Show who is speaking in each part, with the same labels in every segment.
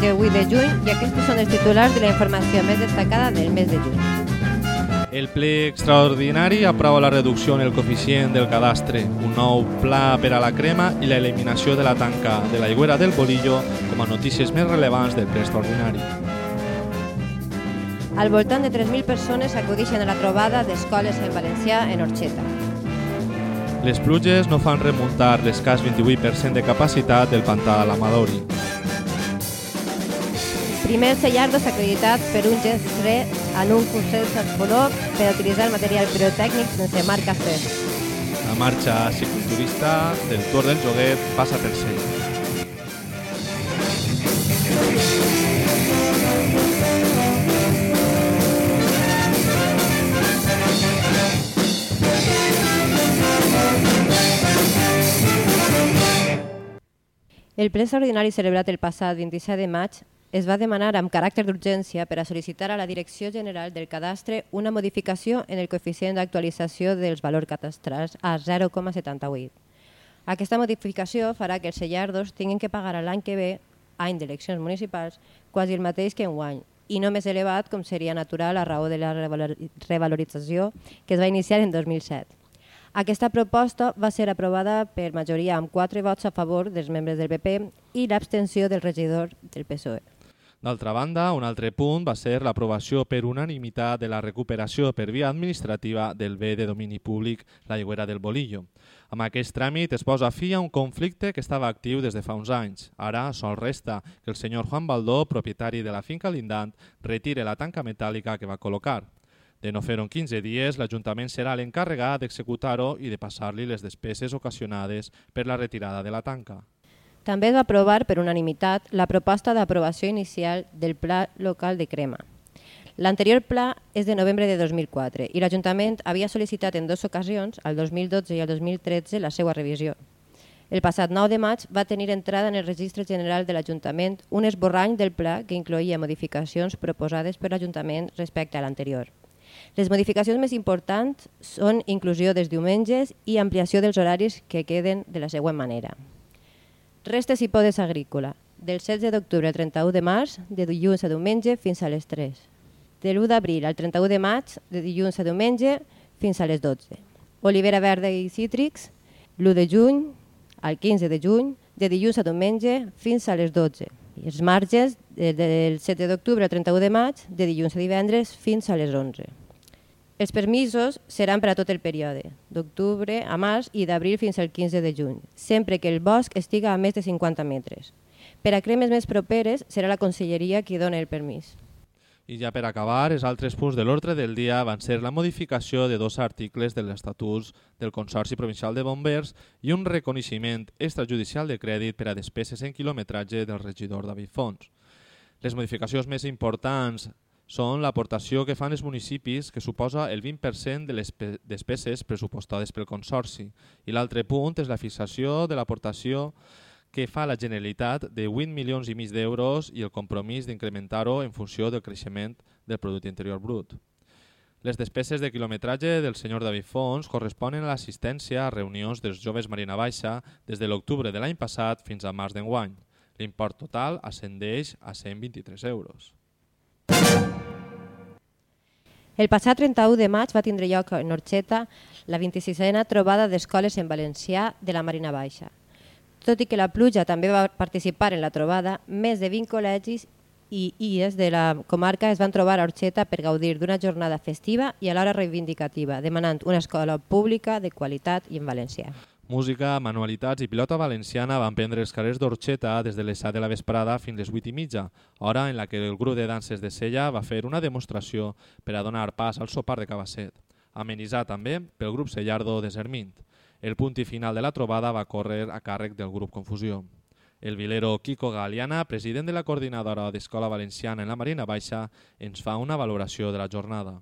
Speaker 1: 28 de
Speaker 2: juny i aquestes són els titulars de la informació més destacada del mes de juny.
Speaker 3: El ple extraordinari aprova la reducció en el coeficient del cadastre, un nou pla per a la crema i la eliminació de la tanca de l'aigüera del Bolillo com a notícies més rellevants del ple extraordinari.
Speaker 2: Al voltant de 3.000 persones acudeixen a la trobada d'escoles en valencià en Orxeta.
Speaker 3: Les pluges no fan remuntar l'escàs 28% de capacitat del pantà de l'Amadori.
Speaker 2: Primer cellardos acreditat per un GESRE en un consens color per utilitzar el material pirotècnic sense marca C.
Speaker 3: La marxa cicloturista del Tour del Joguet passa per ser.
Speaker 2: El ple extraordinari celebrat el passat 27 de maig es va demanar amb caràcter d'urgència per a sol·licitar a la Direcció General del Cadastre una modificació en el coeficient d'actualització dels valors cadastrals a 0,78. Aquesta modificació farà que els sellardos tinguin que pagar l'any que ve, any d'eleccions municipals, quasi el mateix que enguany, i no més elevat com seria natural a raó de la revalor- revalorització que es va iniciar en 2007. Aquesta proposta va ser aprovada per majoria amb 4 vots a favor dels membres del PP i l'abstenció del regidor del PSOE.
Speaker 3: D'altra banda, un altre punt va ser l'aprovació per unanimitat de la recuperació per via administrativa del bé de domini públic l'aigüera del Bolillo. Amb aquest tràmit es posa fi a un conflicte que estava actiu des de fa uns anys. Ara sol resta que el senyor Juan Baldó, propietari de la finca Lindant, retire la tanca metàl·lica que va col·locar. De no fer-ho en 15 dies, l'Ajuntament serà l'encarregat d'executar-ho i de passar-li les despeses ocasionades per la retirada de la tanca.
Speaker 2: També es va aprovar per unanimitat la proposta d'aprovació inicial del Pla Local de Crema. L'anterior pla és de novembre de 2004 i l'Ajuntament havia sol·licitat en dues ocasions, el 2012 i el 2013, la seva revisió. El passat 9 de maig va tenir entrada en el Registre General de l'Ajuntament un esborrany del pla que incloïa modificacions proposades per l'Ajuntament respecte a l'anterior. Les modificacions més importants són inclusió dels diumenges i ampliació dels horaris que queden de la següent manera. Restes i podes agrícola, del 16 d'octubre al 31 de març, de dilluns a diumenge fins a les 3. De l'1 d'abril al 31 de maig, de dilluns a diumenge fins a les 12. Olivera verda i cítrics, l'1 de juny al 15 de juny, de dilluns a diumenge fins a les 12. I els marges eh, del 7 d'octubre al 31 de maig, de dilluns a divendres fins a les 11. Els permisos seran per a tot el període, d'octubre a març i d'abril fins al 15 de juny, sempre que el bosc estiga a més de 50 metres. Per a cremes més properes serà la conselleria qui dona el permís.
Speaker 3: I ja per acabar, els altres punts de l'ordre del dia van ser la modificació de dos articles de l'Estatuts del Consorci Provincial de Bombers i un reconeixement extrajudicial de crèdit per a despeses en quilometratge del regidor David Fons. Les modificacions més importants són l'aportació que fan els municipis, que suposa el 20% de les pe- despeses pressupostades pel Consorci. I l'altre punt és la fixació de l'aportació que fa la Generalitat de 8 milions i mig d'euros i el compromís d'incrementar-ho en funció del creixement del producte interior brut. Les despeses de quilometratge del senyor David Fons corresponen a l'assistència a reunions dels joves Marina Baixa des de l'octubre de l'any passat fins a març d'enguany. L'import total ascendeix a 123 euros.
Speaker 2: El passat 31 de maig va tindre lloc en Orxeta la 26a trobada d'escoles en valencià de la Marina Baixa. Tot i que la pluja també va participar en la trobada, més de 20 col·legis i IES de la comarca es van trobar a Orxeta per gaudir d'una jornada festiva i alhora reivindicativa, demanant una escola pública de qualitat i en valencià.
Speaker 3: Música, manualitats i pilota valenciana van prendre els carrers d'Orxeta des de les 7 de la vesprada fins les 8 i mitja, hora en la que el grup de danses de Sella va fer una demostració per a donar pas al sopar de Cabasset, amenitzat també pel grup Sellardo de Sermint. El punt i final de la trobada va córrer a càrrec del grup Confusió. El vilero Kiko Galiana, president de la coordinadora d'Escola Valenciana en la Marina Baixa, ens fa una valoració de la jornada.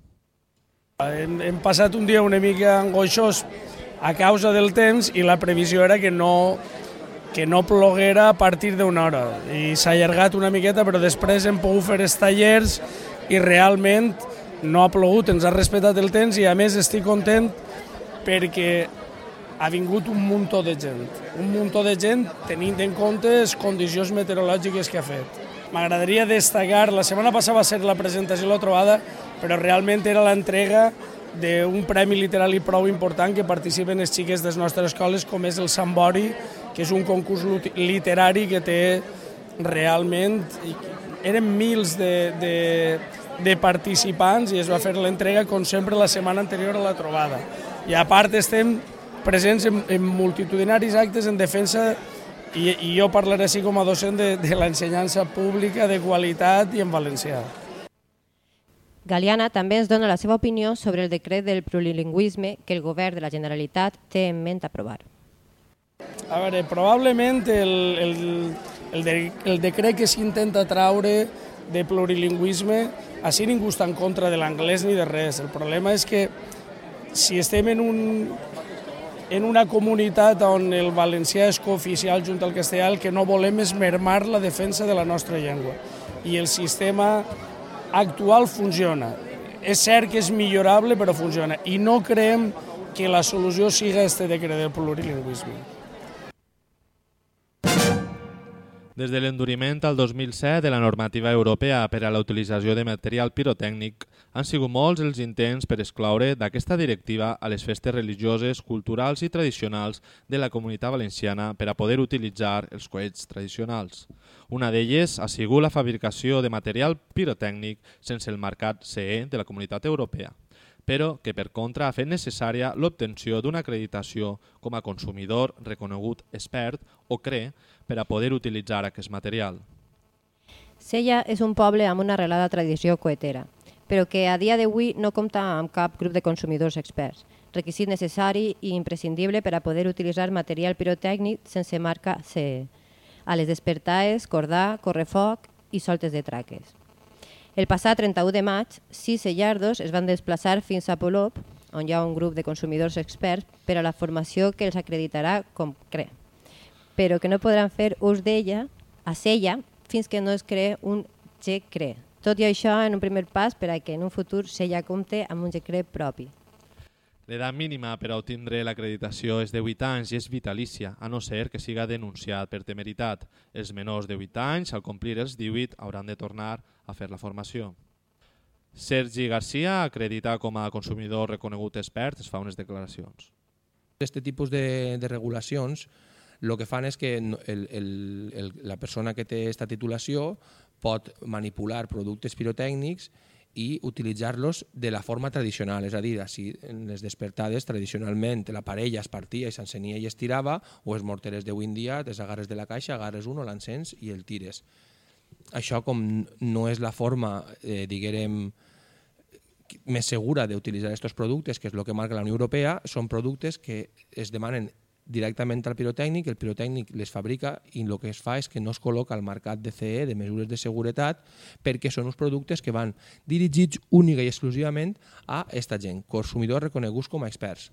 Speaker 4: Hem, hem passat un dia una mica angoixós a causa del temps i la previsió era que no, que no ploguera a partir d'una hora i s'ha allargat una miqueta però després hem pogut fer els tallers i realment no ha plogut, ens ha respectat el temps i a més estic content perquè ha vingut un muntó de gent, un muntó de gent tenint en compte les condicions meteorològiques que ha fet. M'agradaria destacar, la setmana passada va ser la presentació de la trobada, però realment era l'entrega d'un premi literal i prou important que participen les xiques de les nostres escoles, com és el Sant Bori, que és un concurs literari que té realment... Eren mils de, de, de participants i es va fer l'entrega, com sempre, la setmana anterior a la trobada. I a part estem presents en, en multitudinaris actes en defensa i, i jo parlaré així com a docent de, de l'ensenyança pública de qualitat i en valencià.
Speaker 2: Galiana també ens dona la seva opinió sobre el decret del plurilingüisme que el govern de la Generalitat té en ment aprovar.
Speaker 4: A veure, probablement el, el, el, de, el decret que s'intenta traure de plurilingüisme, així ningú està en contra de l'anglès ni de res. El problema és que si estem en, un, en una comunitat on el valencià és cooficial junt al castellà, el que no volem és mermar la defensa de la nostra llengua. I el sistema actual funciona. És cert que és millorable, però funciona. I no creiem que la solució siga este decret del plurilingüisme.
Speaker 3: Des de l'enduriment al 2007 de la normativa europea per a la utilització de material pirotècnic, han sigut molts els intents per excloure d'aquesta directiva a les festes religioses, culturals i tradicionals de la comunitat valenciana per a poder utilitzar els coets tradicionals. Una d'elles ha sigut la fabricació de material pirotècnic sense el marcat CE de la comunitat europea però que per contra ha fet necessària l'obtenció d'una acreditació com a consumidor reconegut expert o CRE per a poder utilitzar aquest material.
Speaker 2: Sella és un poble amb una arrelada tradició coetera, però que a dia d'avui no compta amb cap grup de consumidors experts, requisit necessari i imprescindible per a poder utilitzar material pirotècnic sense marca CE, a les despertaes, cordà, correfoc i soltes de traques. El passat 31 de maig, sis sellardos es van desplaçar fins a Polop, on hi ha un grup de consumidors experts, per a la formació que els acreditarà com CRE, però que no podran fer ús d'ella, a sella, fins que no es cree un GCRE. Tot i això, en un primer pas per a que en un futur sella compte amb un GCRE propi.
Speaker 3: L'edat mínima per a obtindre l'acreditació és de 8 anys i és vitalícia, a no ser que siga denunciat per temeritat. Els menors de 8 anys, al complir els 18, hauran de tornar a fer la formació. Sergi Garcia, acredita com a consumidor reconegut expert, es fa unes declaracions.
Speaker 1: Aquest tipus de, de regulacions el que fan és que el, el, el, la persona que té aquesta titulació pot manipular productes pirotècnics i utilitzar-los de la forma tradicional, és a dir, si en les despertades tradicionalment la parella es partia i s'encenia i es tirava, o els morteres d'avui en dia, des agarres de la caixa, agarres un o l'encens i el tires. Això com no és la forma, eh, diguem, més segura d'utilitzar aquests productes, que és el que marca la Unió Europea, són productes que es demanen directament al pirotècnic, el pirotècnic les fabrica i el que es fa és que no es col·loca al mercat de CE, de mesures de seguretat, perquè són uns productes que van dirigits única i exclusivament a aquesta gent, consumidors reconeguts com a experts.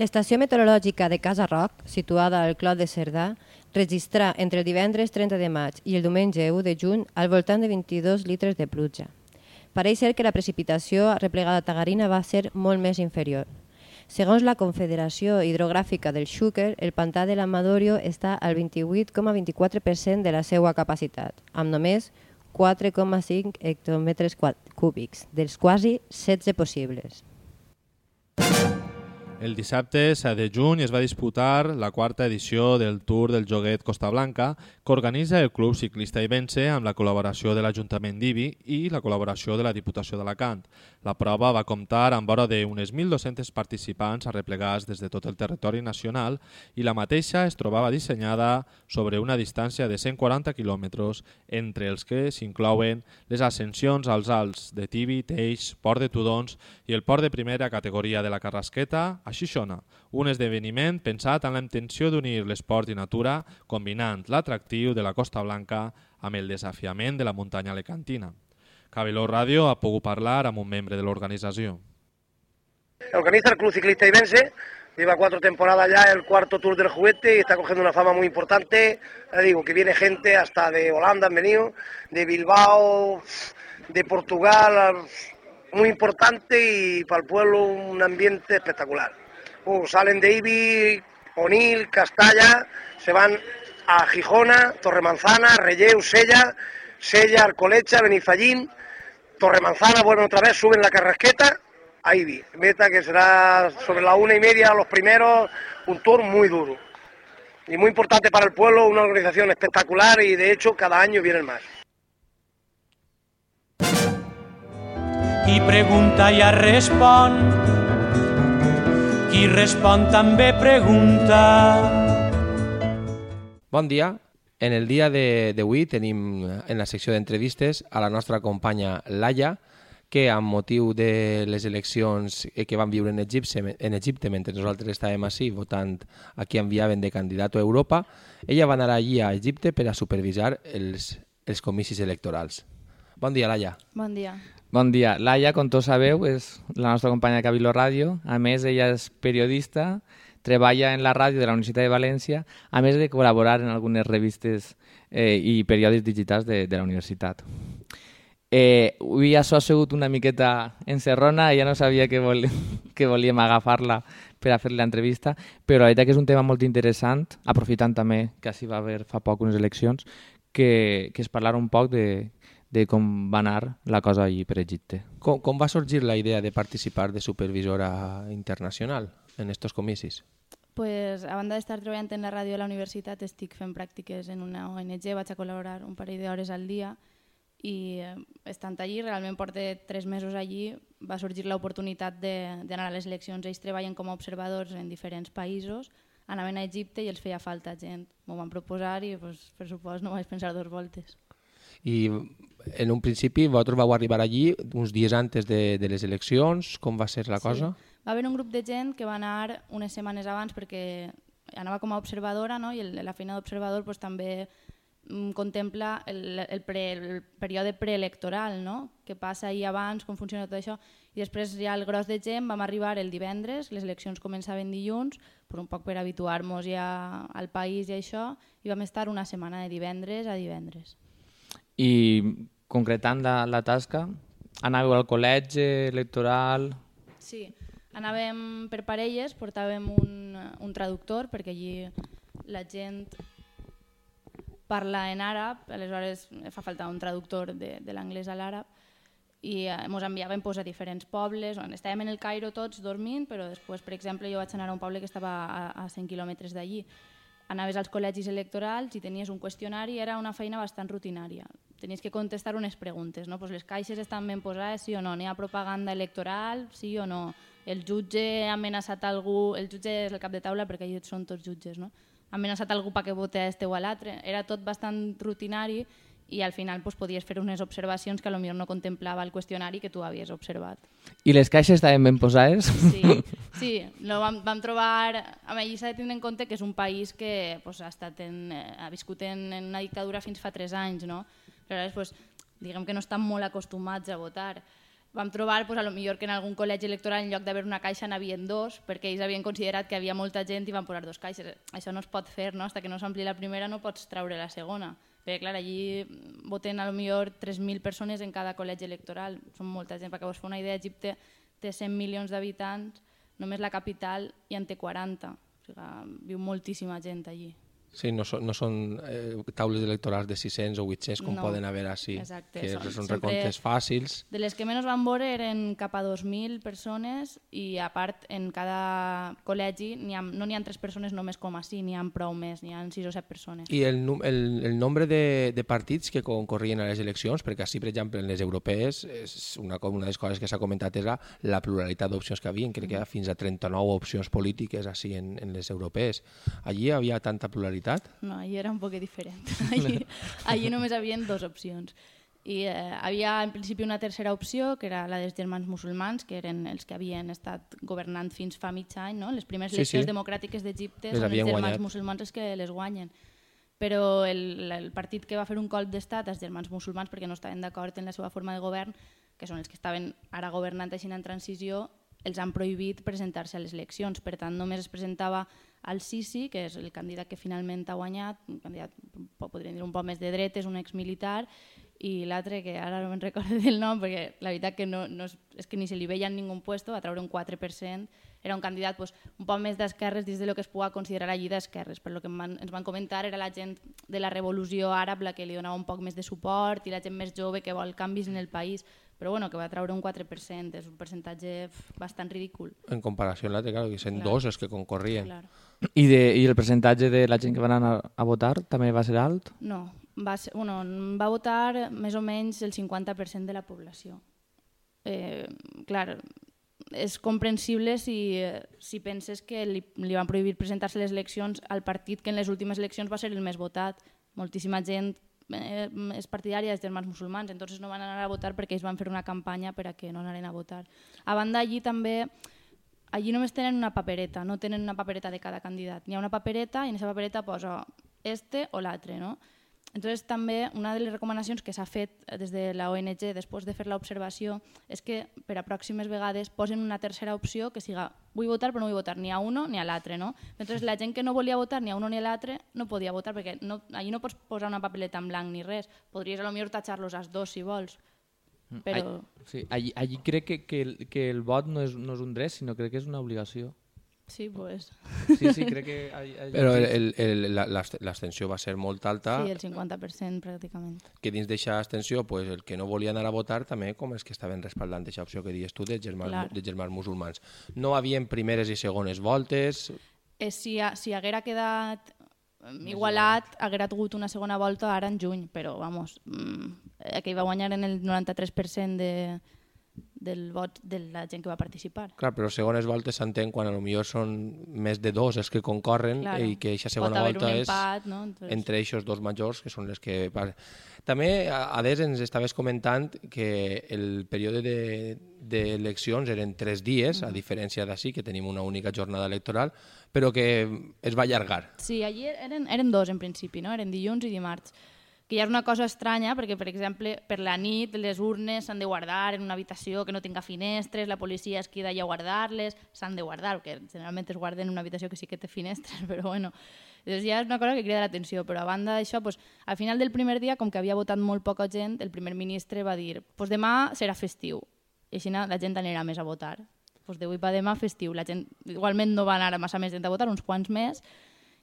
Speaker 2: L'estació meteorològica de Casa Roc, situada al Clot de Cerdà, registra entre el divendres 30 de maig i el diumenge 1 de juny al voltant de 22 litres de pluja. Pareix ser que la precipitació replegada a Tagarina va ser molt més inferior, Segons la Confederació Hidrogràfica del Xúquer, el pantà de l'Amadorio està al 28,24% de la seva capacitat, amb només 4,5 hectòmetres cúbics, dels quasi 16 possibles.
Speaker 3: El dissabte 7 de juny es va disputar la quarta edició del Tour del Joguet Costa Blanca que organitza el Club Ciclista Ibense amb la col·laboració de l'Ajuntament d'Ibi i la col·laboració de la Diputació d'Alacant. La prova va comptar amb vora d'unes 1.200 participants arreplegats des de tot el territori nacional i la mateixa es trobava dissenyada sobre una distància de 140 quilòmetres entre els que s'inclouen les ascensions als alts de Tibi, Teix, Port de Tudons i el port de primera categoria de la Carrasqueta a Xixona, un esdeveniment pensat amb la intenció d'unir l'esport i natura combinant l'atractiu de la Costa Blanca amb el desafiament de la muntanya alecantina. Cabiló Radio ha pogut hablar amb un miembro de la organización.
Speaker 5: Organiza el Club Ciclista Ibense, lleva cuatro temporadas ya, el cuarto Tour del Juguete y está cogiendo una fama muy importante. Le digo que viene gente hasta de Holanda, han venido, de Bilbao, de Portugal, muy importante y para el pueblo un ambiente espectacular. Uh, salen de Ibi, Onil, Castalla, se van a Gijona, Torremanzana, Relleu, Sella, Sella, Arcolecha, Benifallín, Torremanzana, bueno, otra vez suben la carrasqueta, vi. Meta que será sobre la una y media los primeros, un tour muy duro. Y muy importante para el pueblo, una organización espectacular y de hecho cada año vienen más.
Speaker 6: Pregunta respon, respon pregunta.
Speaker 1: Bon dia, en el dia d'avui tenim en la secció d'entrevistes a la nostra companya Laia, que amb motiu de les eleccions que van viure en Egipte, en Egipte mentre nosaltres estàvem així votant a qui enviaven de candidat a Europa, ella va anar allí a Egipte per a supervisar els, els comicis electorals. Bon dia, Laia.
Speaker 7: Bon dia.
Speaker 8: Bon dia. Laia, com tots sabeu, és la nostra companya de Cabildo Ràdio. A més, ella és periodista, treballa en la ràdio de la Universitat de València, a més de col·laborar en algunes revistes eh, i periòdics digitals de, de la universitat. Eh, avui això ha sigut una miqueta encerrona, ella no sabia que, vol, que volíem agafar-la per a fer l'entrevista, però la veritat que és un tema molt interessant, aprofitant també que així va haver fa poc unes eleccions, que, que es parlar un poc de, de com va anar la cosa allí per Egipte.
Speaker 1: Com, com va sorgir la idea de participar de supervisora internacional? En estos comicis?
Speaker 7: Pues, a banda d'estar treballant en la ràdio a la universitat, estic fent pràctiques en una ONG, vaig a col·laborar un parell d'hores al dia i eh, estant allí, realment porto tres mesos allí, va sorgir l'oportunitat d'anar a les eleccions. Ells treballen com a observadors en diferents països, anaven a Egipte i els feia falta gent. M'ho van proposar i, pues, per supost, no vaig pensar dos voltes.
Speaker 1: I en un principi vosaltres vau arribar allí uns dies antes de, de les eleccions, com va ser la
Speaker 7: sí.
Speaker 1: cosa?
Speaker 7: Va haver un grup de gent que va anar unes setmanes abans perquè anava com a observadora no? i el, la feina d'observador pues, també mm, contempla el, el, pre, el període preelectoral, no? què passa ahir abans, com funciona tot això. I després ja el gros de gent vam arribar el divendres, les eleccions començaven dilluns, per un poc per habituar-nos ja al país i això, i vam estar una setmana de divendres a divendres.
Speaker 8: I concretant la, la tasca, anàveu al col·legi electoral...
Speaker 7: Sí, anàvem per parelles, portàvem un, un traductor perquè allí la gent parla en àrab, aleshores fa falta un traductor de, de l'anglès a l'àrab i ens eh, enviaven pues, a diferents pobles, on estàvem en el Cairo tots dormint, però després, per exemple, jo vaig anar a un poble que estava a, a 100 quilòmetres d'allí anaves als col·legis electorals i tenies un qüestionari, era una feina bastant rutinària. Tenies que contestar unes preguntes, no? pues les caixes estan ben posades, sí o no? N'hi ha propaganda electoral, sí o no? El jutge ha amenaçat algú, el jutge és el cap de taula perquè allà són tots jutges, no? ha amenaçat algú perquè vote a este o a l'altre. Era tot bastant rutinari i al final pues, podies fer unes observacions que potser no contemplava el qüestionari que tu havies observat.
Speaker 8: I les caixes estaven ben posades?
Speaker 7: Sí, sí no, vam, vam trobar... A s'ha de tenir en compte que és un país que pues, ha, estat en, ha viscut en, en una dictadura fins fa tres anys, no? però pues, diguem que no estan molt acostumats a votar. Vam trobar pues, a lo millor que en algun col·legi electoral en lloc d'haver una caixa n'havien dos, perquè ells havien considerat que havia molta gent i van posar dos caixes. Això no es pot fer, no? Hasta que no s'ampli la primera no pots treure la segona. Perquè, clar, allí voten a lo millor 3.000 persones en cada col·legi electoral. Són molta gent. Perquè vos fa una idea, Egipte té 100 milions d'habitants, només la capital i en té 40. O sigui, viu moltíssima gent allí.
Speaker 1: Sí, no són, no són eh, taules electorals de 600 o 800 com
Speaker 7: No.
Speaker 1: poden haver així,
Speaker 7: Exacte,
Speaker 1: que
Speaker 7: són
Speaker 1: són, recomptes fàcils.
Speaker 7: De les que menys van veure eren cap a 2.000 persones i a part en cada col·legi ha, no n'hi ha tres persones només com així, n'hi ha prou més, n'hi ha 6 o 7 persones.
Speaker 1: I el, el, el nombre de, de partits que concorrien a les eleccions, perquè així, per exemple, en les europees, és una, una de les coses que s'ha comentat és la, la pluralitat d'opcions que havia, crec que hi ha fins a 39 opcions polítiques així en, en les europees. Allí hi havia tanta pluralitat?
Speaker 7: No, allí era un poc diferent. allí, allí només havia dos opcions. I eh, havia en principi una tercera opció, que era la dels germans musulmans, que eren els que havien estat governant fins fa mig any. No? Les primeres
Speaker 1: Sí,
Speaker 7: eleccions
Speaker 1: sí.
Speaker 7: democràtiques d'Egipte són els germans
Speaker 1: guanyat.
Speaker 7: musulmans els que les guanyen. Però el, el partit que va fer un colp d'estat als germans musulmans perquè no estaven d'acord en la seva forma de govern, que són els que estaven ara governant així en transició, els han prohibit presentar-se a les eleccions. Per tant, només es presentava al Sisi, que és el candidat que finalment ha guanyat, un candidat, po- podríem dir, un poc més de dretes, un exmilitar, i l'altre, que ara no me'n recordo del nom, perquè la veritat que no, no és, és que ni se li veia en ningú puesto, va treure un 4%, era un candidat pues, un poc més d'esquerres dins de lo que es pugui considerar allí d'esquerres. Per lo que van, ens van comentar era la gent de la revolució àrab la que li donava un poc més de suport i la gent més jove que vol canvis en el país, però bueno, que va treure un 4%, és un percentatge bastant ridícul.
Speaker 1: En comparació amb l'altre, claro, que sent
Speaker 7: Clar.
Speaker 1: dos els que concorrien.
Speaker 7: Clar.
Speaker 8: I, de, I el percentatge de la gent que van anar a votar també va ser alt?
Speaker 7: No, va, ser, bueno, va votar més o menys el 50% de la població. Eh, clar, és comprensible si, si penses que li, li van prohibir presentar-se les eleccions al partit que en les últimes eleccions va ser el més votat. Moltíssima gent eh, és partidària dels germans musulmans, entonces no van anar a votar perquè ells van fer una campanya per a que no anaren a votar. A banda, allí també allí només tenen una papereta, no tenen una papereta de cada candidat. N'hi ha una papereta i en aquesta papereta posa este o l'altre, no? Entonces també una de les recomanacions que s'ha fet des de la ONG després de fer l'observació és que per a pròximes vegades posen una tercera opció que siga vull votar però no vull votar ni a uno ni a l'altre, no? Entonces la gent que no volia votar ni a uno ni a l'altre no podia votar perquè no, allí no pots posar una papeleta en blanc ni res. Podries a lo millor tatxar-los als dos si vols. Però...
Speaker 8: All, sí, allí, allí crec que, que, el, que el vot no és, no és un dret, sinó crec que és una obligació.
Speaker 7: Sí, pues...
Speaker 8: Sí, sí, crec que... Allí, allí,
Speaker 1: Però el, el, la- l'ast- l'abstenció va ser molt alta,
Speaker 7: Sí, el 50% pràcticament.
Speaker 1: que dins d'aquesta abstenció pues, el que no volia anar a votar també com els que estaven respaldant aquesta opció que dius tu dels germans, de germans musulmans. No havien primeres i segones voltes,
Speaker 7: Eh, si, ha- si haguera quedat igualat, haguera hagut una segona volta ara en juny, però, vamos, mm, eh, que hi va guanyar en el 93% de, del vot de la gent que va participar.
Speaker 1: clar, però segones voltes s'entén quan a lo millor són més de dos els que concorren
Speaker 7: Claro.
Speaker 1: i que aquesta segona volta és
Speaker 7: empat, no? Entonces-
Speaker 1: entre aquests dos majors, que són les que... També, a a des, ens estaves comentant que el període de- d'eleccions eren tres dies, a diferència d'ací, que tenim una única jornada electoral, però que es va allargar.
Speaker 7: Sí, allí eren, eren dos en principi, no? eren dilluns i dimarts. Que ja és una cosa estranya perquè, per exemple, per la nit les urnes s'han de guardar en una habitació que no tinga finestres, la policia es queda allà a guardar-les, s'han de guardar, perquè generalment es guarden en una habitació que sí que té finestres, però bueno, Llavors ja és una cosa que crida l'atenció, però a banda d'això, pues, al final del primer dia, com que havia votat molt poca gent, el primer ministre va dir pues demà serà festiu, i així la gent anirà més a votar. Pues d'avui per demà festiu. La gent igualment no va anar massa més gent a votar, uns quants més,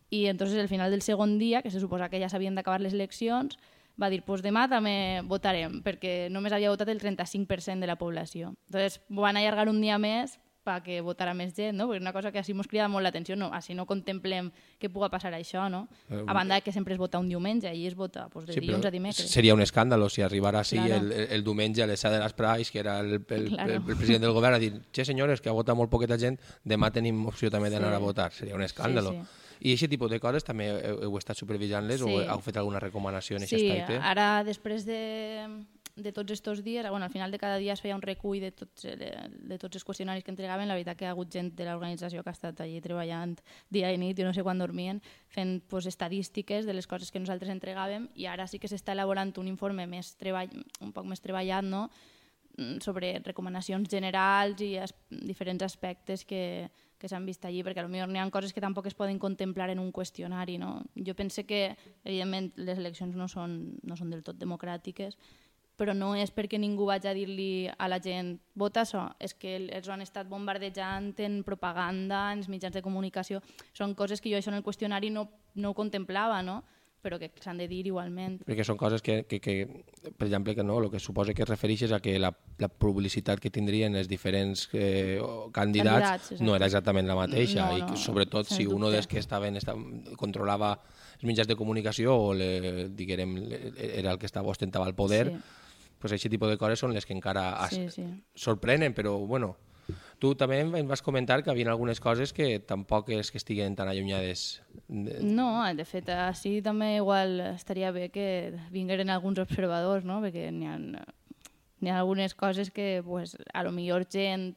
Speaker 7: i entonces al final del segon dia, que se suposa que ja s'havien d'acabar les eleccions, va dir, pues demà també votarem, perquè només havia votat el 35% de la població. Entonces van allargar un dia més perquè votara més gent, no? perquè una cosa que així ens crida molt l'atenció, no? així no contemplem què puga passar això, no?
Speaker 1: Eh,
Speaker 7: a banda que sempre es vota un diumenge, i es vota pues, de
Speaker 1: Sí,
Speaker 7: dilluns a dimecres.
Speaker 1: Seria un escàndalo si arribara així
Speaker 7: Claro.
Speaker 1: el, el, el diumenge a les 7 de les Prais, que era el, el,
Speaker 7: Claro.
Speaker 1: el, el president del govern, a dir, che, senyores, que ha votat molt poqueta gent, demà tenim opció també d'anar
Speaker 7: Sí.
Speaker 1: a votar. Seria un escàndalo.
Speaker 7: Sí,
Speaker 1: I aquest tipus de coses també heu, heu estat supervisant-les
Speaker 7: Sí.
Speaker 1: o heu fet alguna recomanació en aquest
Speaker 7: Sí,
Speaker 1: aspecte?
Speaker 7: ara després de, de tots aquests dies, bueno, al final de cada dia es feia un recull de tots, eh, de tots els qüestionaris que entregaven, la veritat que hi ha hagut gent de l'organització que ha estat allí treballant dia i nit, jo no sé quan dormien, fent pues, estadístiques de les coses que nosaltres entregàvem i ara sí que s'està elaborant un informe més treball, un poc més treballat, no?, Mm, sobre recomanacions generals i as diferents aspectes que, que s'han vist allí, perquè potser n'hi ha coses que tampoc es poden contemplar en un qüestionari. No? Jo penso que, evidentment, les eleccions no són, no són del tot democràtiques però no és perquè ningú vaig a dir-li a la gent vota això, és que els han estat bombardejant en propaganda, en els mitjans de comunicació, són coses que jo això en el qüestionari no, no ho contemplava, no? Però que s'han de dir igualment.
Speaker 1: Perquè són coses que, que, que per exemple, que no, el que suposa que es refereix és a que la, la publicitat que tindrien els diferents eh, candidats,
Speaker 7: Candidats,
Speaker 1: no era exactament la mateixa
Speaker 7: No,
Speaker 1: i
Speaker 7: no,
Speaker 1: sobretot
Speaker 7: sens
Speaker 1: si uno
Speaker 7: dubte.
Speaker 1: dels que estaven, estaven controlava els mitjans de comunicació o le, diguem, le- era el que estava ostentava el poder,
Speaker 7: Sí.
Speaker 1: pues aquest tipus de coses són les que encara
Speaker 7: Sí, sí.
Speaker 1: sorprenen, però bueno, tu també em vas comentar que hi havia algunes coses que tampoc és que estiguen tan allunyades. de-
Speaker 7: No, de fet, així també igual estaria bé que vingueren alguns observadors, no? perquè n'hi ha, ha algunes coses que pues, a lo millor gent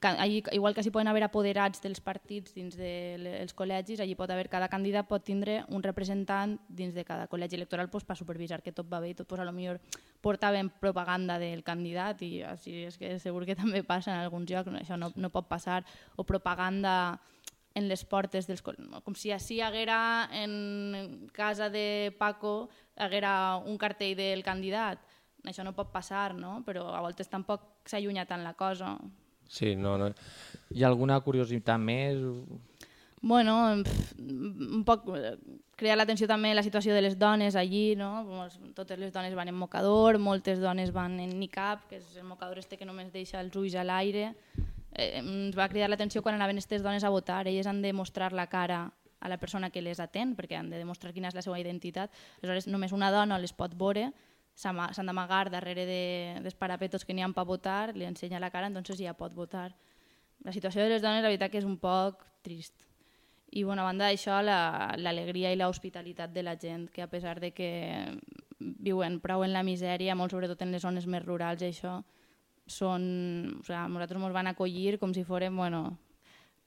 Speaker 7: allí, igual que s'hi poden haver apoderats dels partits dins dels col·legis, allí pot haver, cada candidat pot tindre un representant dins de cada col·legi electoral pues, per supervisar que tot va bé i tot, pues, a lo millor portaven propaganda del candidat i així és que segur que també passa en alguns llocs, això no, no pot passar, o propaganda en les portes dels... Com si així haguera en casa de Paco haguera un cartell del candidat. Això no pot passar, no? Però a voltes tampoc s'allunya tant la cosa.
Speaker 1: Sí, no, no.
Speaker 8: Hi ha alguna curiositat més?
Speaker 7: Bueno, pff, un poc eh, crear l'atenció també a la situació de les dones allí, no? Totes les dones van en mocador, moltes dones van en niqab, que és el mocador este que només deixa els ulls a l'aire. Eh, ens va cridar l'atenció quan anaven aquestes dones a votar. Elles han de mostrar la cara a la persona que les atén, perquè han de demostrar quina és la seva identitat. Aleshores, només una dona les pot veure, s'han d'amagar darrere de, dels parapetos que n'hi ha per votar, li ensenya la cara, entonces ja pot votar. La situació de les dones, la veritat que és un poc trist. I bueno, a banda d'això, la- l'alegria i l'hospitalitat de la gent, que a pesar de que viuen prou en la misèria, molt sobretot en les zones més rurals, i això, són, o sigui, nosaltres ens van acollir com si fórem, bueno,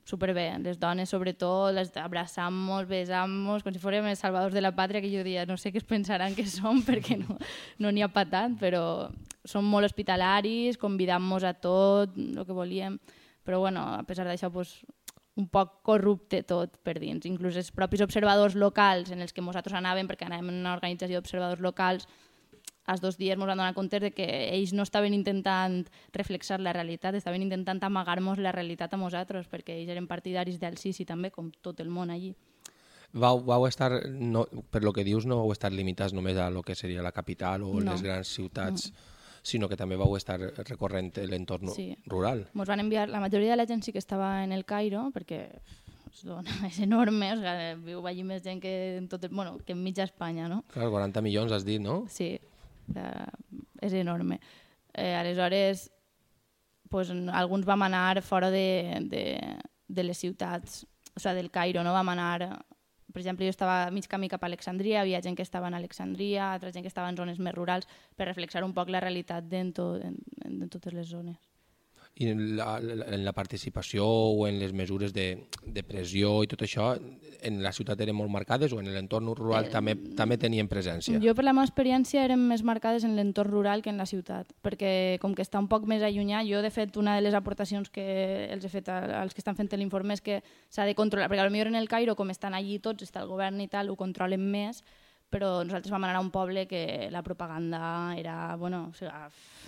Speaker 7: superbé. Les dones, sobretot, les abraçam-nos, besam-nos, com si fórem els salvadors de la pàtria, que jo dia no sé què es pensaran que som, perquè no no n'hi ha pa tant, però som molt hospitalaris, convidam-nos a tot, el que volíem, però bueno, a pesar d'això, pues, un poc corrupte tot per dins. Inclús els propis observadors locals en els que nosaltres anàvem, perquè anàvem en una organització d'observadors locals, als dos dies ens van donar compte de que ells no estaven intentant reflexar la realitat, estaven intentant amagar-nos la realitat a nosaltres, perquè ells eren partidaris del Sisi també, com tot el món allí.
Speaker 1: Vau, vau estar, no, per lo que dius, no vau estar limitats només a lo que seria la capital o
Speaker 7: No.
Speaker 1: les grans ciutats, sinó que també vau estar recorrent l'entorn
Speaker 7: Sí.
Speaker 1: rural.
Speaker 7: Ens van enviar, la majoria de la gent sí que estava en el Cairo, perquè dona, és enorme, o sigui, viu allí més gent que en tot el, bueno, que en mitja Espanya, no?
Speaker 1: Clar, 40 milions has dit, no?
Speaker 7: Sí, eh, és enorme. Eh, aleshores, pues, alguns vam anar fora de, de, de les ciutats, o sigui, del Cairo, no vam anar... Per exemple, jo estava mig camí cap a Alexandria, havia gent que estava en Alexandria, altra gent que estava en zones més rurals, per reflexar un poc la realitat en, to, en totes les zones.
Speaker 1: I en la, en la participació o en les mesures de, de pressió i tot això, en la ciutat eren molt marcades o en l'entorn rural també, també tenien presència?
Speaker 7: Jo, per la meva experiència, eren més marcades en l'entorn rural que en la ciutat, perquè com que està un poc més allunyat, jo, de fet, una de les aportacions que els he fet als que estan fent l'informe és que s'ha de controlar, perquè potser en el Cairo, com estan allí tots, està el govern i tal, ho controlen més, però nosaltres vam anar a un poble que la propaganda era, bueno, o sigui,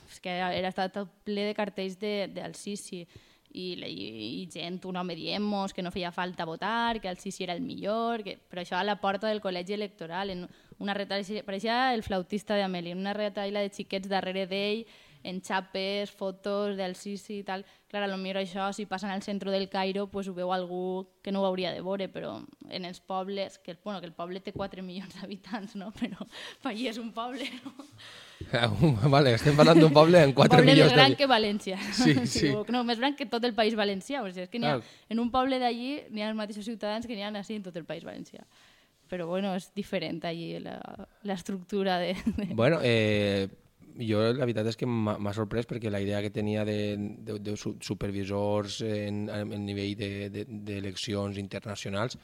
Speaker 7: és que era estat ple de cartells de, del Sisi i, i, i gent, un home dient-nos que no feia falta votar, que el Sisi era el millor, que, però això a la porta del col·legi electoral, en una retalla, pareixia el flautista d'Ameli, en una retalla de xiquets darrere d'ell, en xapes, fotos del Sisi i tal. Clar, potser això, si passen al centre del Cairo, pues ho veu algú que no ho hauria de veure, però en els pobles, que, bueno, que el poble té 4 milions d'habitants, no? però per allí és un poble, no?
Speaker 1: vale, estem parlant d'un poble amb 4
Speaker 7: un poble
Speaker 1: milions
Speaker 7: més gran
Speaker 1: d'habitants.
Speaker 7: que València.
Speaker 1: Sí, sí.
Speaker 7: No, més gran que tot el País Valencià. O sigui, és que ha, en un poble d'allí n'hi ha els mateixos ciutadans que n'hi ha així en tot el País Valencià. Però bueno, és diferent allí la- l'estructura de, de...
Speaker 1: Bueno, eh, jo la veritat és que m'ha sorprès perquè la idea que tenia de, de, de su- supervisors en, en nivell d'eleccions de, de, d'eleccions internacionals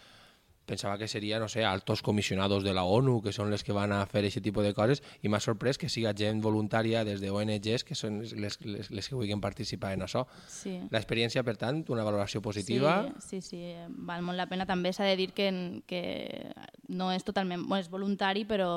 Speaker 1: pensava que seria, no sé, altos comissionados de la ONU, que són les que van a fer aquest tipus de coses, i m'ha sorprès que siga gent voluntària des de ONGs que són les, les, les que vulguin participar en això.
Speaker 7: Sí.
Speaker 1: L'experiència, per tant, una valoració positiva.
Speaker 7: Sí, sí, sí, val molt la pena. També s'ha de dir que, que no és totalment... Bueno, és voluntari, però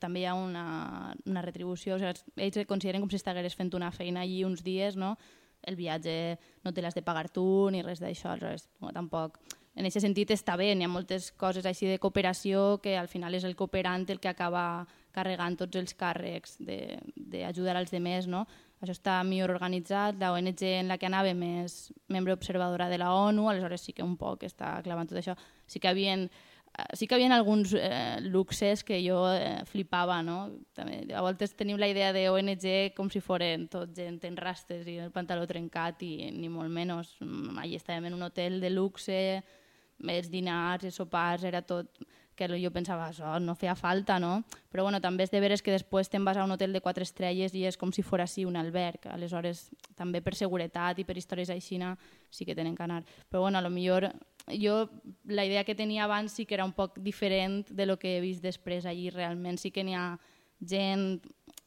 Speaker 7: també hi ha una, una retribució. O sigui, ells consideren com si estigués fent una feina allí uns dies, no? El viatge no te l'has de pagar tu ni res d'això, aleshores no, tampoc en aquest sentit està bé, hi ha moltes coses així de cooperació que al final és el cooperant el que acaba carregant tots els càrrecs d'ajudar als demés, no? Això està millor organitzat, la ONG en la que anàvem és membre observadora de la ONU, aleshores sí que un poc està clavant tot això. Sí que havien sí que hi havia alguns eh, luxes que jo eh, flipava, no? També, a voltes tenim la idea de ONG com si foren tot gent en rastes i el pantaló trencat i ni molt menys. Allí estàvem en un hotel de luxe, els dinars, els sopars, era tot que jo pensava, això no feia falta, no? Però bueno, també és de veres que després te'n vas a un hotel de quatre estrelles i és com si fos així un alberg. Aleshores, també per seguretat i per històries així sí que tenen que anar. Però bueno, a lo millor jo la idea que tenia abans sí que era un poc diferent de lo que he vist després allí. Realment sí que n'hi ha gent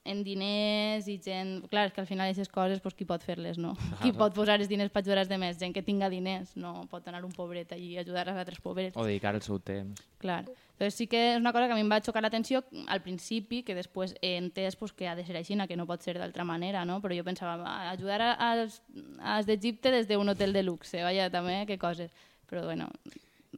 Speaker 7: en diners i gent... Clar, és que al final aquestes coses pues, qui pot fer-les, no? Ah, qui pot posar els diners per ajudar els demés? Gent que tinga diners, no pot anar un pobret allí a ajudar als altres pobrets.
Speaker 8: O dedicar el seu temps.
Speaker 7: Clar. Entonces sí que és una cosa que a mi em va xocar l'atenció al principi, que després he entès pues, que ha de ser així, que no pot ser d'altra manera, no? Però jo pensava, ajudar als, als d'Egipte des d'un hotel de luxe, vaja, també, que coses. Però bueno,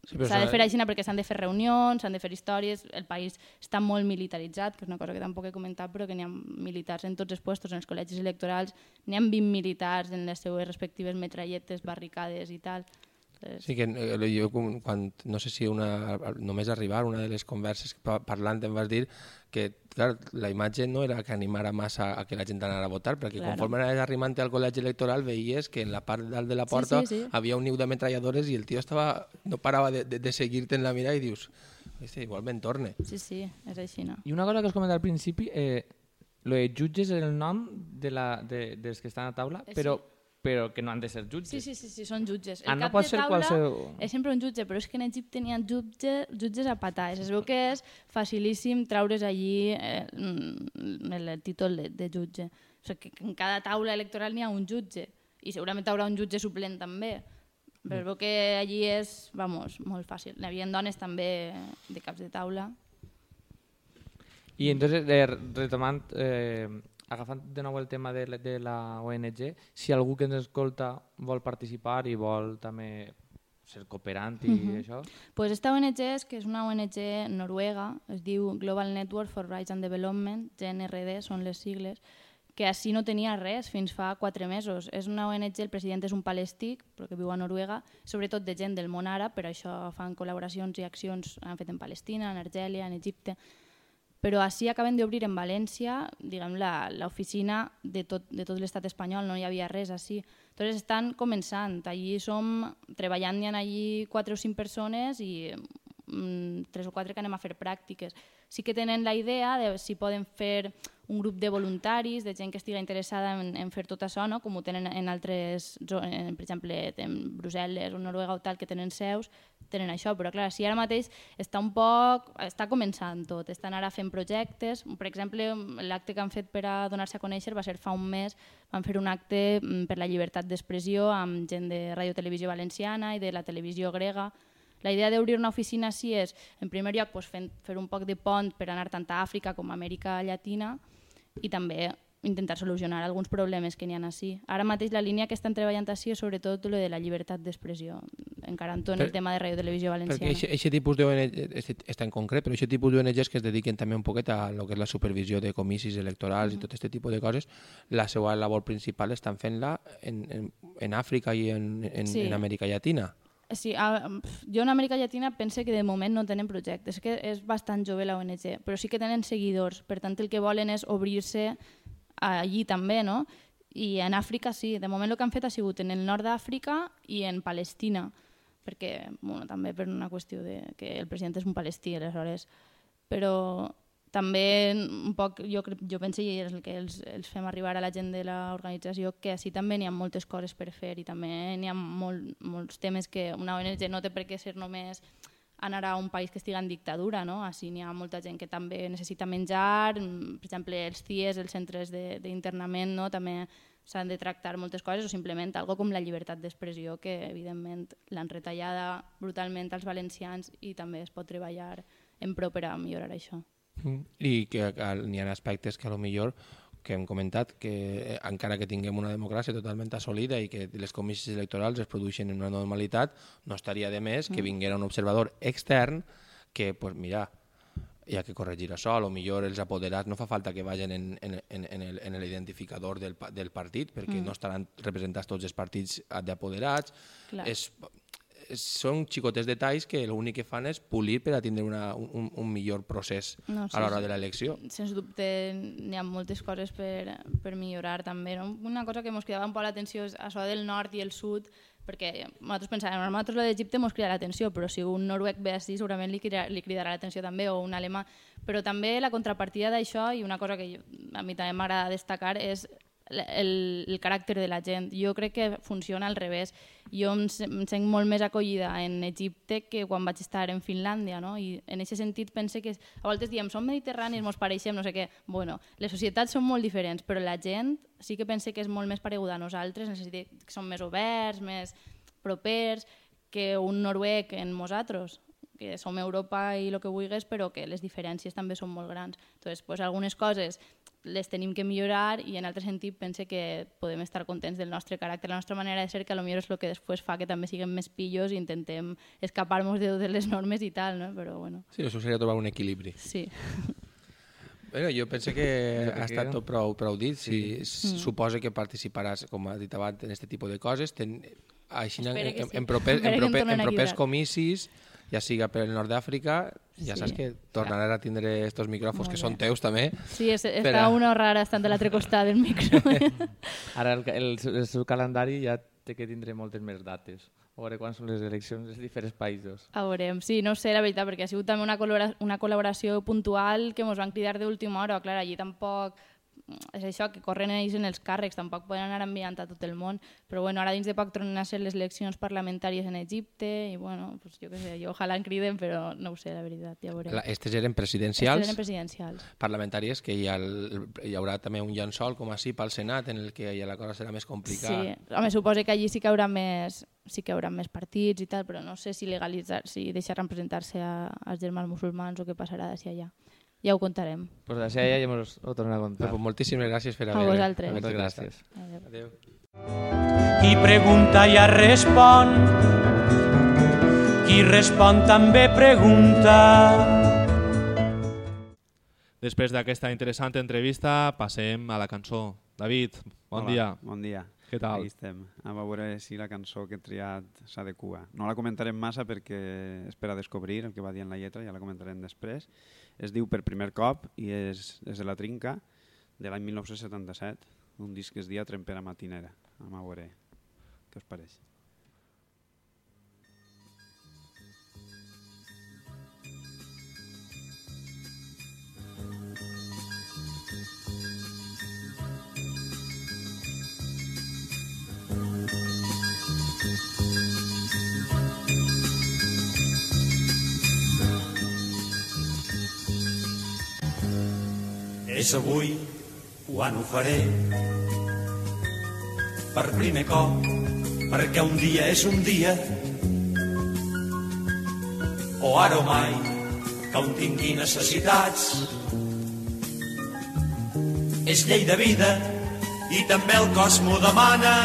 Speaker 7: Sí, s'ha de fer així perquè s'han de fer reunions, s'han de fer històries, el país està molt militaritzat, que és una cosa que tampoc he comentat, però que n'hi ha militars en tots els puestos, en els col·legis electorals, n'hi ha 20 militars en les seues respectives metralletes, barricades i tal.
Speaker 1: Sí, que eh, jo quan, no sé si una, només arribar, una de les converses parlant em vas dir que clar, la imatge no era que animara massa a que la gent anara a votar, perquè claro. conforme anaves arribant al col·legi electoral veies que en la part dalt de la porta sí, sí, sí. havia un niu d'ametralladores i el tio estava, no parava de, de, de seguir-te en la mirada i dius, este, igualment torne.
Speaker 7: Sí, sí, és així, no?
Speaker 8: I una cosa que has comentat al principi, eh, lo de jutges és el nom de la, de, dels que estan a taula, eh, però sí però que no han de ser jutges.
Speaker 7: Sí, sí, sí, sí són jutges.
Speaker 8: El ah, no pot ser taula qualsevol...
Speaker 7: és sempre un jutge, però és que en Egipte n'hi ha jutge, jutges a patades. Es veu que és facilíssim traure's allí eh, mm, el, el títol de, de jutge. O sigui, que en cada taula electoral n'hi ha un jutge i segurament haurà un jutge suplent també. Però es veu que allí és, vamos, molt fàcil. N'hi havia dones també de caps de taula.
Speaker 8: I entonces, eh, retomant eh, agafant de nou el tema de, de la ONG, si algú que ens escolta vol participar i vol també ser cooperant i uh -huh. això?
Speaker 7: Pues esta ONG és que és una ONG noruega, es diu Global Network for Rights and Development, GNRD són les sigles, que així no tenia res fins fa quatre mesos. És una ONG, el president és un palestí, però que viu a Noruega, sobretot de gent del món àrab, per això fan col·laboracions i accions, han fet en Palestina, en Argèlia, en Egipte, però així acaben d'obrir en València diguem l'oficina de tot, de tot l'estat espanyol, no hi havia res així. Entonces estan començant, allí som, treballant hi allí quatre o cinc persones i mm, tres o quatre que anem a fer pràctiques. Sí que tenen la idea de si poden fer un grup de voluntaris, de gent que estigui interessada en, en fer tot això, no? com ho tenen en altres zones, per exemple, en Brussel·les o Noruega o tal, que tenen seus, tenen això, però clar, si ara mateix està un poc, està començant tot, estan ara fent projectes, per exemple, l'acte que han fet per a donar-se a conèixer va ser fa un mes, van fer un acte mm, per la llibertat d'expressió amb gent de Ràdio Televisió Valenciana i de la televisió grega, la idea d'obrir una oficina així és, en primer lloc, pues, fer, fer un poc de pont per anar tant a Àfrica com a Amèrica Llatina i també intentar solucionar alguns problemes que n'hi ha així. Ara mateix la línia que estan treballant així és sobretot lo de la llibertat d'expressió, encarant tot en el tema de Ràdio Televisió Valenciana.
Speaker 1: Perquè aquest tipus d'ONG, està en concret, però aquest tipus d'ONGs que es dediquen també un poquet a lo que és la supervisió de comissis electorals mm. i tot aquest tipus de coses, la seva labor principal estan fent-la en, en, en Àfrica i en, en, sí. en Amèrica Llatina.
Speaker 7: Sí, a, jo en Amèrica Llatina pense que de moment no tenen projectes, que és bastant jove la ONG, però sí que tenen seguidors, per tant el que volen és obrir-se allí també, no? I en Àfrica sí, de moment el que han fet ha sigut en el nord d'Àfrica i en Palestina, perquè, bueno, també per una qüestió de que el president és un palestí, aleshores, però també un poc, jo, jo penso i és el que els, els fem arribar a la gent de l'organització que així també n'hi ha moltes coses per fer i també n'hi ha molt, molts temes que una ONG no té per què ser només anar a un país que estigui en dictadura, no? Així n'hi ha molta gent que també necessita menjar, mm, per exemple, els CIES, els centres d'internament, no? també s'han de tractar moltes coses, o simplement algo com la llibertat d'expressió, que evidentment l'han retallada brutalment als valencians i també es pot treballar en pro per a millorar això.
Speaker 1: Mm. I que n'hi ha aspectes que a lo millor que hem comentat que eh, encara que tinguem una democràcia totalment assolida i que les comissions electorals es produeixen en una normalitat, no estaria de més que vinguera un observador extern que, pues, mira, hi ha que corregir això, a lo millor els apoderats no fa falta que vagin en, en, en, en l'identificador del, del partit perquè no estaran representats tots els partits d'apoderats. És, són xicotes detalls que l'únic que fan és polir per a tindre una, un, un millor procés
Speaker 7: No, sí,
Speaker 1: a l'hora de l'elecció.
Speaker 7: Sens dubte n'hi ha moltes coses per, per millorar també. No? Una cosa que ens cridava un poc l'atenció és això del nord i el sud, perquè nosaltres pensàvem, a nosaltres lo d'Egipte ens crida l'atenció, però si un noruec ve així segurament li, crida, li cridarà l'atenció també, o un alemà. Però també la contrapartida d'això, i una cosa que jo, a mi també m'agrada destacar, és el, el, caràcter de la gent. Jo crec que funciona al revés. Jo em, em sent molt més acollida en Egipte que quan vaig estar en Finlàndia, no? I en aquest sentit pense que a voltes diem som mediterranis, mos pareixem, no sé què. Bueno, les societats són molt diferents, però la gent sí que pense que és molt més pareguda a nosaltres, sentit que som més oberts, més propers, que un noruec en nosaltres que som Europa i el que vulguis, però que les diferències també són molt grans. Entonces, pues, algunes coses les tenim que millorar i en altre sentit pense que podem estar contents del nostre caràcter, la nostra manera de ser, que potser és el que després fa que també siguem més pillos i intentem escapar-nos de totes les normes i tal, no? però bueno,
Speaker 1: Sí, això seria trobar un equilibri.
Speaker 7: sí.
Speaker 1: Bueno, jo penso que ha estat tot prou, prou dit. Sí. Si, mm. Suposa que participaràs, com ha dit abans, en aquest tipus de coses. Ten, així, en, en,
Speaker 7: sí.
Speaker 1: en, propers,
Speaker 7: Espere
Speaker 1: en, proper,
Speaker 7: tornen
Speaker 1: en propers comicis, ja siga per el nord d'Àfrica, ja
Speaker 7: Sí.
Speaker 1: saps que tornaràs a tindre estos micròfons
Speaker 7: Molt
Speaker 1: que
Speaker 7: bé.
Speaker 1: són teus també.
Speaker 7: Sí, és, està
Speaker 1: Espera.
Speaker 7: una rara estant de l'altre costat del micro.
Speaker 8: Ara el, el, el seu calendari ja té que tindre moltes més dates. A veure quan són les eleccions dels diferents països.
Speaker 7: A veurem, sí, no sé, la veritat, perquè ha sigut també una, col·labora una col·laboració puntual que ens van cridar d'última hora. Clar, allí tampoc és això, que corren ells en els càrrecs, tampoc poden anar enviant a tot el món, però bueno, ara dins de poc tornen a ser les eleccions parlamentàries en Egipte, i bueno, pues jo què sé, jo ojalà en criden, però no ho sé, la veritat, ja veurem.
Speaker 1: La, estes eren
Speaker 7: Estes
Speaker 1: presidencials,
Speaker 7: eren presidencials.
Speaker 1: parlamentàries, que hi, ha el, hi haurà també un llençol com així pel Senat, en el que ja la cosa serà més complicada.
Speaker 7: Sí, home, suposa que allí sí que haurà més, sí que haurà més partits i tal, però no sé si legalitzar, si deixaran presentar-se als germans musulmans o què passarà d'ací allà. Ja ho contarem.
Speaker 8: Pues d'això ja ens ho tornem a contar.
Speaker 1: Pues moltíssimes gràcies per
Speaker 7: A
Speaker 1: haver
Speaker 7: vosaltres.
Speaker 1: haver
Speaker 8: Moltes gràcies.
Speaker 7: Adéu.
Speaker 1: Adéu.
Speaker 6: Qui pregunta ja respon, qui respon també pregunta.
Speaker 3: Després d'aquesta interessant entrevista, passem a la cançó. David, bon
Speaker 9: Hola,
Speaker 3: dia.
Speaker 9: Bon dia.
Speaker 3: Què tal?
Speaker 9: Aquí estem. A veure si la cançó que he triat s'adequa. No la comentarem massa perquè és per a descobrir el que va dir en la lletra, ja la comentarem després. Es diu Per primer cop i és, és de la Trinca de l'any 1977, un disc que es dia Trempera matinera. A veure què us pareix.
Speaker 6: És avui quan ho faré. Per primer cop, perquè un dia és un dia o ara o mai que un tingui necessitats. És llei de vida i també el cos m'ho demana.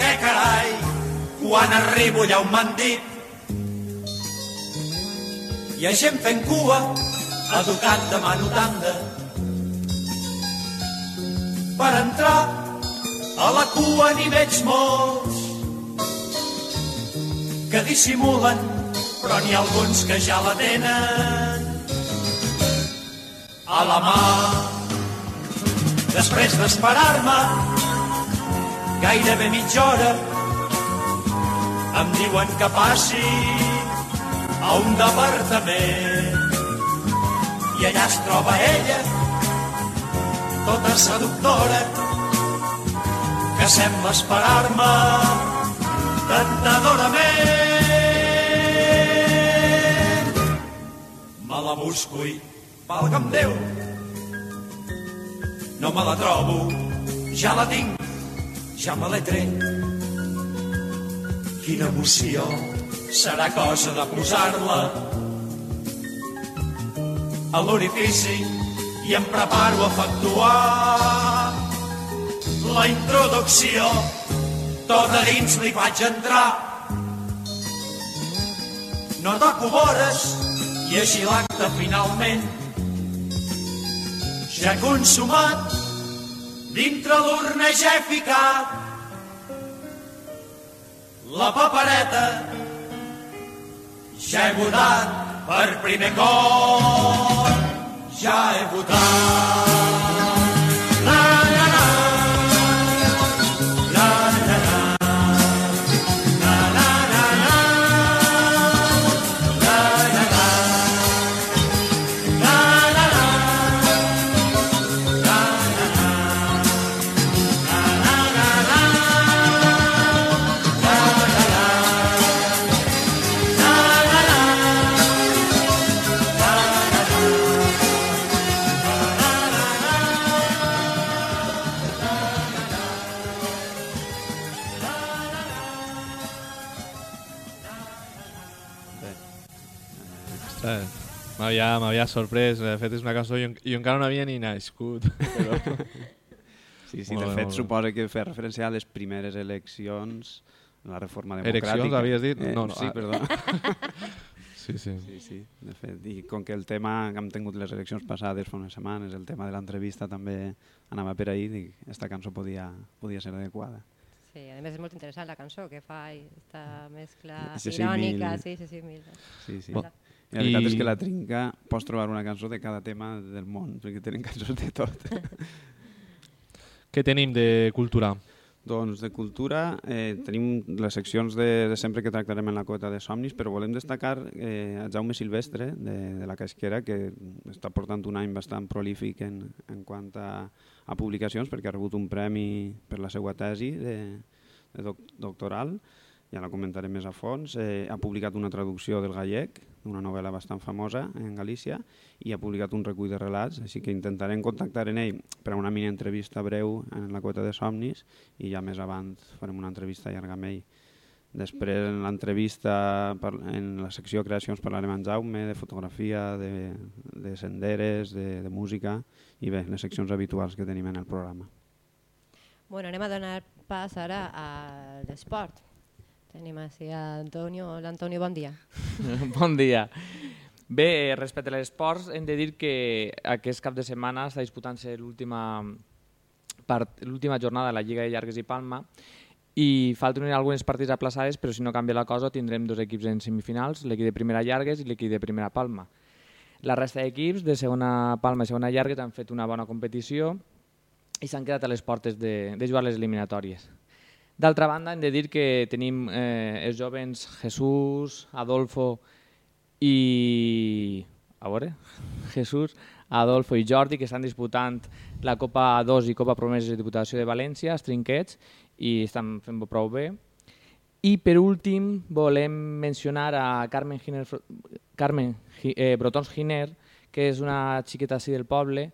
Speaker 6: Què carai quan arribo allà on m'han dit hi ha gent fent cua educat de mano tanda. Per entrar a la cua n'hi veig molts que dissimulen però n'hi ha alguns que ja la tenen a la mà. Després d'esperar-me gairebé mitja hora em diuen que passi a un departament i allà es troba ella, tota seductora, que sembla esperar-me tentadorament. Me la busco i, valga'm Déu, no me la trobo, ja la tinc, ja me l'he tret. Quina emoció, serà cosa de posar-la a l'orifici i em preparo a efectuar la introducció. Tot a dins li faig entrar. No toco vores i així l'acte finalment ja consumat dintre l'urna ja he ficat la papereta ja he votat per primer cop ja he votat
Speaker 3: M'havia m'havia sorprès. De fet, és una cançó... Jo, jo encara no havia ni nascut. Però...
Speaker 9: Sí, sí,
Speaker 3: Molt
Speaker 9: de
Speaker 3: bé,
Speaker 9: fet
Speaker 3: bé.
Speaker 9: suposa que fer referència a les primeres eleccions, la reforma democràtica.
Speaker 3: Ereccions, havies dit?
Speaker 9: Eh,
Speaker 3: No, no,
Speaker 9: sí,
Speaker 3: ah.
Speaker 9: perdó.
Speaker 3: Sí, sí.
Speaker 9: sí, sí, de fet. I com que el tema que hem tingut les eleccions passades fa unes setmanes, el tema de l'entrevista també anava per ahir, dic, esta cançó podia, podia ser adequada.
Speaker 2: Sí, a més és molt interessant la cançó que fa aquesta mescla
Speaker 9: Sí, sí,
Speaker 2: irònica.
Speaker 9: mil-
Speaker 2: Sí, sí, sí, mil.
Speaker 9: Sí, sí.
Speaker 3: Bo.
Speaker 9: I la veritat
Speaker 3: I-
Speaker 9: és que la trinca pots trobar una cançó de cada tema del món, perquè tenen cançons de tot.
Speaker 3: Què tenim de cultura?
Speaker 9: Doncs de cultura eh, tenim les seccions de, de sempre que tractarem en la quota de somnis, però volem destacar eh, a Jaume Silvestre, de, de la Casquera, que està portant un any bastant prolífic en, en quant a, a publicacions, perquè ha rebut un premi per la seva tesi de, de doc, doctoral, ja la comentaré més a fons. Eh, ha publicat una traducció del gallec, una novel·la bastant famosa en Galícia, i ha publicat un recull de relats, així que intentarem contactar en ell per a una mini entrevista breu en la quota de somnis i ja més avant farem una entrevista llarga amb ell. Després, en l'entrevista, en la secció creacions parlarem amb Jaume de fotografia, de, de senderes, de, de música i bé, les seccions habituals que tenim en el programa.
Speaker 2: Bueno, anem a donar pas ara a l'esport. Tenim així a Antonio. Hola, Antonio, bon dia.
Speaker 8: bon dia. Bé, respecte a l'esports, hem de dir que aquest cap de setmana està disputant-se l'última l'última jornada de la Lliga de Llargues i Palma i falten algunes partits aplaçades, però si no canvia la cosa tindrem dos equips en semifinals, l'equip de primera Llargues i l'equip de primera Palma. La resta d'equips de segona Palma i segona Llargues han fet una bona competició i s'han quedat a les portes de, de jugar les eliminatòries. D'altra banda, hem de dir que tenim eh, els jovens Jesús, Adolfo i... A veure, Jesús, Adolfo i Jordi, que estan disputant la Copa 2 i Copa Promeses de Diputació de València, els trinquets, i estan fent-ho prou bé. I per últim volem mencionar a Carmen, Giner, Carmen eh, Brotons Giner, que és una xiqueta així del poble,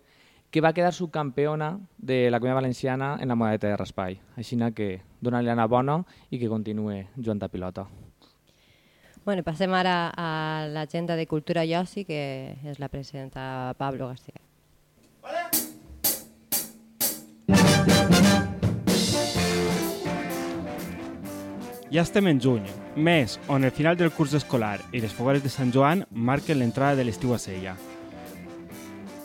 Speaker 8: que va quedar subcampeona de la Comunitat Valenciana en la modalitat de raspall. Així que donar-li una bona i que continuï jugant a pilota.
Speaker 2: Bueno, passem ara a l'agenda de cultura i oci, que és la presenta Pablo García.
Speaker 10: Ja estem en juny, mes on el final del curs escolar i les fogueres de Sant Joan marquen l'entrada de l'estiu a Sella.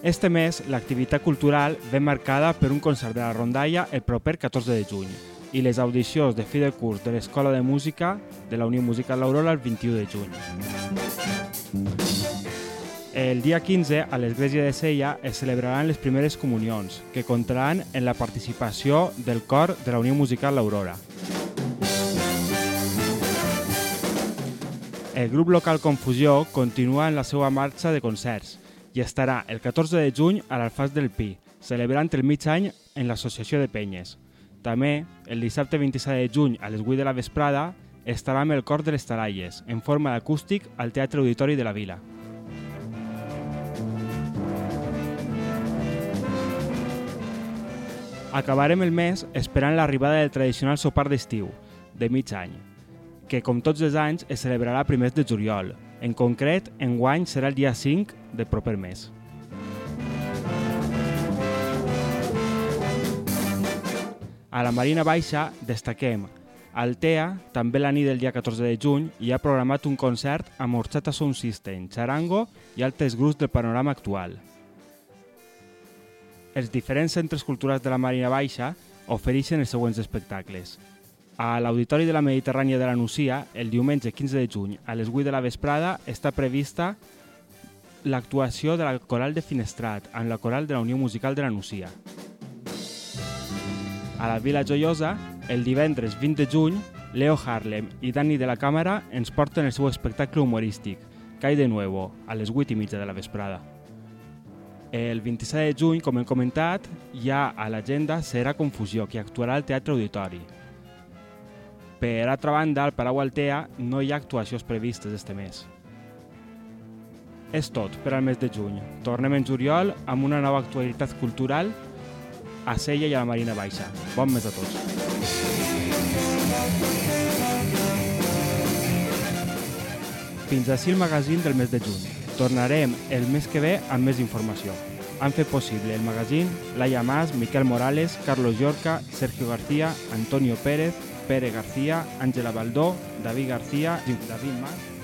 Speaker 10: Este mes, l'activitat cultural ve marcada per un concert de la rondalla el proper 14 de juny i les audicions de fi de curs de l'Escola de Música de la Unió Musical L'Aurora el 21 de juny. El dia 15, a l'Església de Sella, es celebraran les primeres comunions, que comptaran en la participació del cor de la Unió Musical L'Aurora. El grup local Confusió continua en la seva marxa de concerts i estarà el 14 de juny a l'Alfàs del Pi, celebrant el mig any en l'Associació de Penyes. També, el dissabte 27 de juny a les 8 de la vesprada, estarà amb el cor de les Taralles, en forma d'acústic al Teatre Auditori de la Vila. Acabarem el mes esperant l'arribada del tradicional sopar d'estiu, de mig any, que com tots els anys es celebrarà primers de juliol, en concret, enguany serà el dia 5 del proper mes. A la Marina Baixa destaquem Altea, també la nit del dia 14 de juny, hi ha programat un concert amb Orchata Sound System, Charango i altres grups del panorama actual. Els diferents centres culturals de la Marina Baixa ofereixen els següents espectacles. A l'Auditori de la Mediterrània de la Nucia, el diumenge 15 de juny, a les 8 de la vesprada, està prevista l'actuació de la Coral de Finestrat amb la Coral de la Unió Musical de la Nucia. A la Vila Joiosa, el divendres 20 de juny, Leo Harlem i Dani de la Càmera ens porten el seu espectacle humorístic, Cai de Nuevo, a les 8 i mitja de la vesprada. El 27 de juny, com hem comentat, ha a l'agenda Serà Confusió, que actuarà al Teatre Auditori. Per altra banda, al Palau Altea no hi ha actuacions previstes este mes. És tot per al mes de juny. Tornem en juliol amb una nova actualitat cultural a Sella i a la Marina Baixa. Bon mes a tots. Fins ací el magazín del mes de juny. Tornarem el mes que ve amb més informació. Han fet possible el magazín Laia Mas, Miquel Morales, Carlos Llorca, Sergio García, Antonio Pérez, Pere García, Àngela Baldó, David García i David Mas